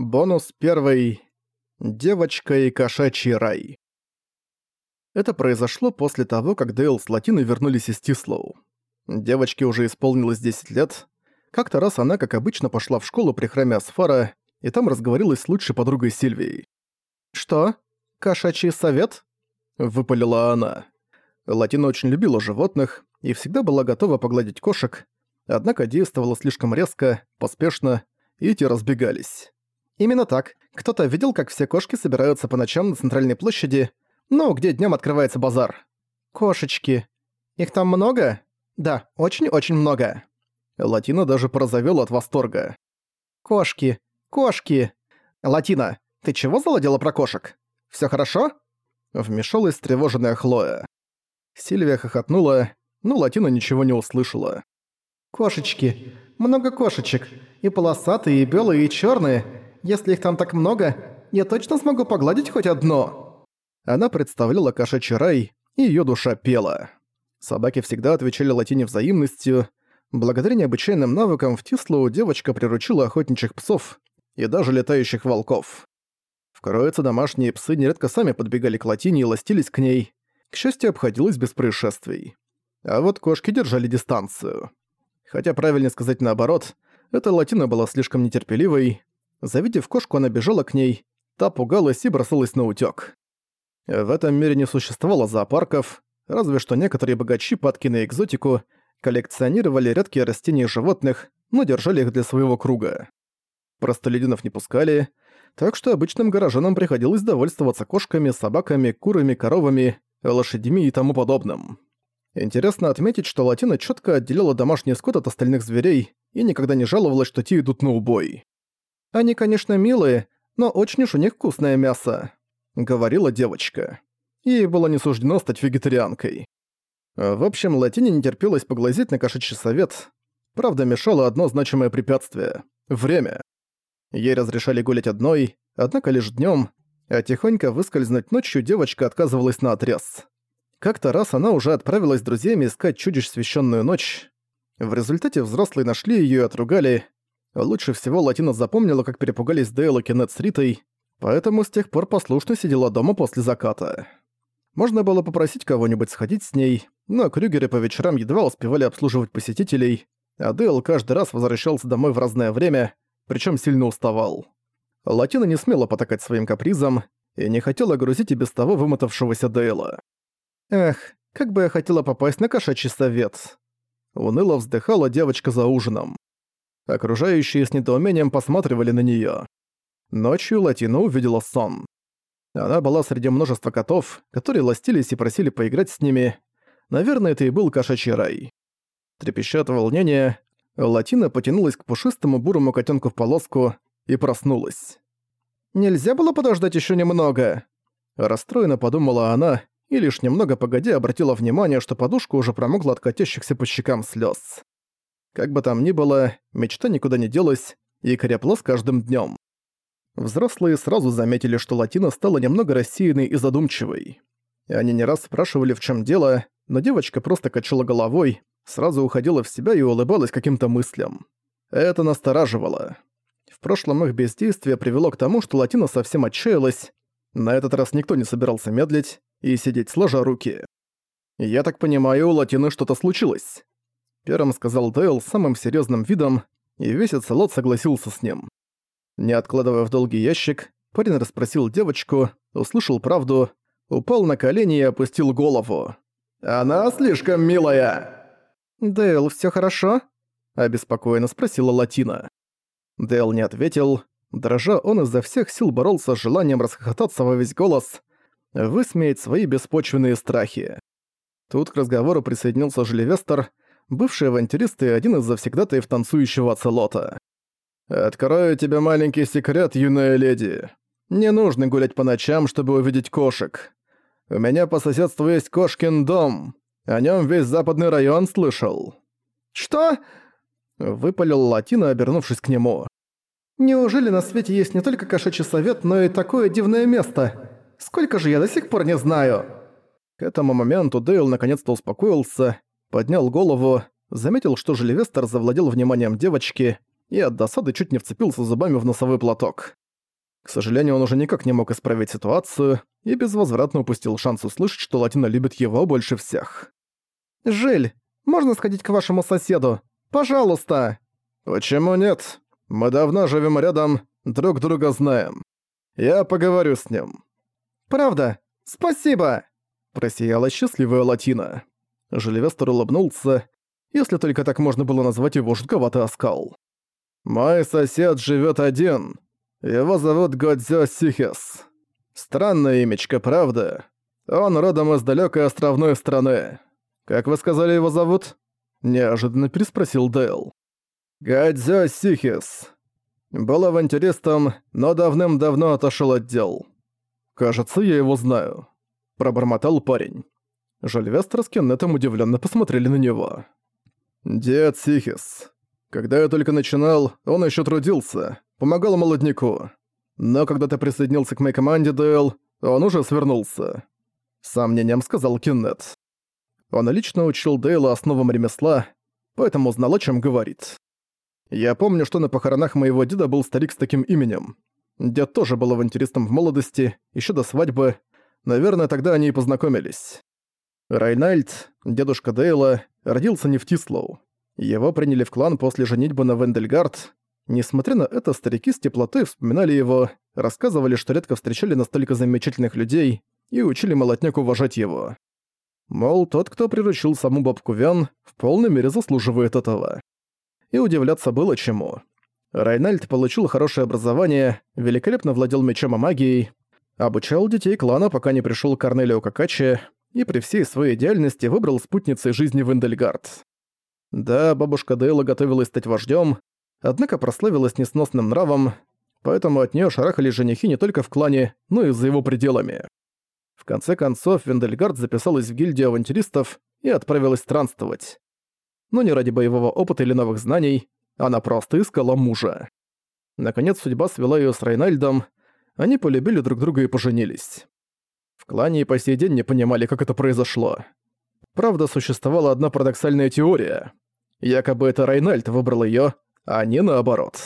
Бонус первый. Девочка и кошачий рай. Это произошло после того, как Дейл с Латиной вернулись из Тислоу. Девочке уже исполнилось 10 лет. Как-то раз она, как обычно, пошла в школу при храме Асфара, и там разговорилась с лучшей подругой Сильвией. «Что? Кошачий совет?» – выпалила она. Латина очень любила животных и всегда была готова погладить кошек, однако действовала слишком резко, поспешно, и те разбегались. Именно так. Кто-то видел, как все кошки собираются по ночам на центральной площади, ну, где днем открывается базар. Кошечки. Их там много? Да, очень-очень много. Латина даже порозовела от восторга. Кошки. Кошки. Латина, ты чего заладила про кошек? Все хорошо? Вмешалась тревоженная Хлоя. Сильвия хохотнула, но Латина ничего не услышала. «Кошечки. Много кошечек. И полосатые, и белые, и черные. Если их там так много, я точно смогу погладить хоть одно». Она представляла кошачий рай, и её душа пела. Собаки всегда отвечали Латине взаимностью. Благодаря необычайным навыкам в Тислу девочка приручила охотничьих псов и даже летающих волков. В Кроице домашние псы нередко сами подбегали к Латине и ластились к ней. К счастью, обходилось без происшествий. А вот кошки держали дистанцию. Хотя правильнее сказать наоборот, эта Латина была слишком нетерпеливой, Завидев кошку, она бежала к ней, та пугалась и бросалась на утёк. В этом мире не существовало зоопарков, разве что некоторые богачи, падки на экзотику, коллекционировали редкие растения и животных, но держали их для своего круга. Простолюдинов не пускали, так что обычным горожанам приходилось довольствоваться кошками, собаками, курами, коровами, лошадьми и тому подобным. Интересно отметить, что Латина четко отделяла домашний скот от остальных зверей и никогда не жаловалась, что те идут на убой. «Они, конечно, милые, но очень уж у них вкусное мясо», — говорила девочка. Ей было не суждено стать вегетарианкой. В общем, Латине не терпелось поглазеть на кошачий совет. Правда, мешало одно значимое препятствие — время. Ей разрешали гулять одной, однако лишь днем, а тихонько выскользнуть ночью девочка отказывалась на отрез. Как-то раз она уже отправилась с друзьями искать чудищ священную ночь. В результате взрослые нашли ее и отругали, Лучше всего Латина запомнила, как перепугались Дейл и Кеннет с Ритой, поэтому с тех пор послушно сидела дома после заката. Можно было попросить кого-нибудь сходить с ней, но Крюгеры по вечерам едва успевали обслуживать посетителей, а Дейл каждый раз возвращался домой в разное время, причем сильно уставал. Латина не смела потакать своим капризам и не хотела грузить и без того вымотавшегося Дейла. «Эх, как бы я хотела попасть на кошачий совет!» Уныло вздыхала девочка за ужином. Окружающие с недоумением посматривали на неё. Ночью Латина увидела сон. Она была среди множества котов, которые ластились и просили поиграть с ними. Наверное, это и был кошачий рай. Трепеща от волнения, Латина потянулась к пушистому бурому котенку в полоску и проснулась. «Нельзя было подождать еще немного?» Расстроенно подумала она и лишь немного погодя обратила внимание, что подушка уже промокла от катящихся по щекам слез. Как бы там ни было, мечта никуда не делась и крепла с каждым днем. Взрослые сразу заметили, что Латина стала немного рассеянной и задумчивой. И они не раз спрашивали, в чем дело, но девочка просто качала головой, сразу уходила в себя и улыбалась каким-то мыслям. Это настораживало. В прошлом их бездействие привело к тому, что Латина совсем отчаялась. На этот раз никто не собирался медлить и сидеть сложа руки. «Я так понимаю, у Латины что-то случилось», Первым сказал Дейл самым серьезным видом, и весь оцелот согласился с ним. Не откладывая в долгий ящик, парень расспросил девочку, услышал правду, упал на колени и опустил голову. «Она слишком милая!» «Дейл, все хорошо?» – обеспокоенно спросила Латина. Дейл не ответил. Дрожа, он изо всех сил боролся с желанием расхохотаться во весь голос, высмеять свои беспочвенные страхи. Тут к разговору присоединился Желевестер, бывший авантюрист и один из завсегдатаев танцующего оцелота. «Открою тебе маленький секрет, юная леди. Не нужно гулять по ночам, чтобы увидеть кошек. У меня по соседству есть кошкин дом. О нем весь западный район слышал». «Что?» — выпалил Латина, обернувшись к нему. «Неужели на свете есть не только кошачий совет, но и такое дивное место? Сколько же я до сих пор не знаю?» К этому моменту Дейл наконец-то успокоился поднял голову, заметил, что Желевестер завладел вниманием девочки и от досады чуть не вцепился зубами в носовой платок. К сожалению, он уже никак не мог исправить ситуацию и безвозвратно упустил шанс услышать, что Латина любит его больше всех. «Жиль, можно сходить к вашему соседу? Пожалуйста!» «Почему нет? Мы давно живем рядом, друг друга знаем. Я поговорю с ним». «Правда? Спасибо!» Просияла счастливая Латина. Желевестер улыбнулся, если только так можно было назвать его жутковатый оскал. «Мой сосед живет один. Его зовут Годзё Сихес. Странное имечко, правда? Он родом из далекой островной страны. Как вы сказали, его зовут?» Неожиданно переспросил Дэл. «Годзё Сихес. Был авантюристом, но давным-давно отошел от дел. Кажется, я его знаю», — пробормотал парень. Жальвестр с Кеннетом удивленно посмотрели на него. «Дед Сихис. Когда я только начинал, он еще трудился, помогал молодняку. Но когда ты присоединился к моей команде, Дэл, он уже свернулся. Сомнением сказал Кеннет. Он лично учил Дейла основам ремесла, поэтому знал, о чем говорит. Я помню, что на похоронах моего деда был старик с таким именем. Дед тоже был авантюристом в молодости, еще до свадьбы. Наверное, тогда они и познакомились. Райнальд, дедушка Дейла, родился не в Тислоу. Его приняли в клан после женитьбы на Вендельгард. Несмотря на это, старики с теплотой вспоминали его, рассказывали, что редко встречали настолько замечательных людей и учили молотняк уважать его. Мол, тот, кто приручил саму бабку Вен, в полной мере заслуживает этого. И удивляться было чему. Райнальд получил хорошее образование, великолепно владел мечом и магией, обучал детей клана, пока не пришел Корнелио Какачи, и при всей своей идеальности выбрал спутницей жизни Вендельгард. Да, бабушка Дейла готовилась стать вождем, однако прославилась несносным нравом, поэтому от нее шарахали женихи не только в клане, но и за его пределами. В конце концов, Вендельгард записалась в гильдию авантюристов и отправилась странствовать. Но не ради боевого опыта или новых знаний, она просто искала мужа. Наконец, судьба свела ее с Рейнальдом, они полюбили друг друга и поженились. Клане и по сей день не понимали, как это произошло. Правда, существовала одна парадоксальная теория. Якобы это Райнальд выбрал её, а не наоборот.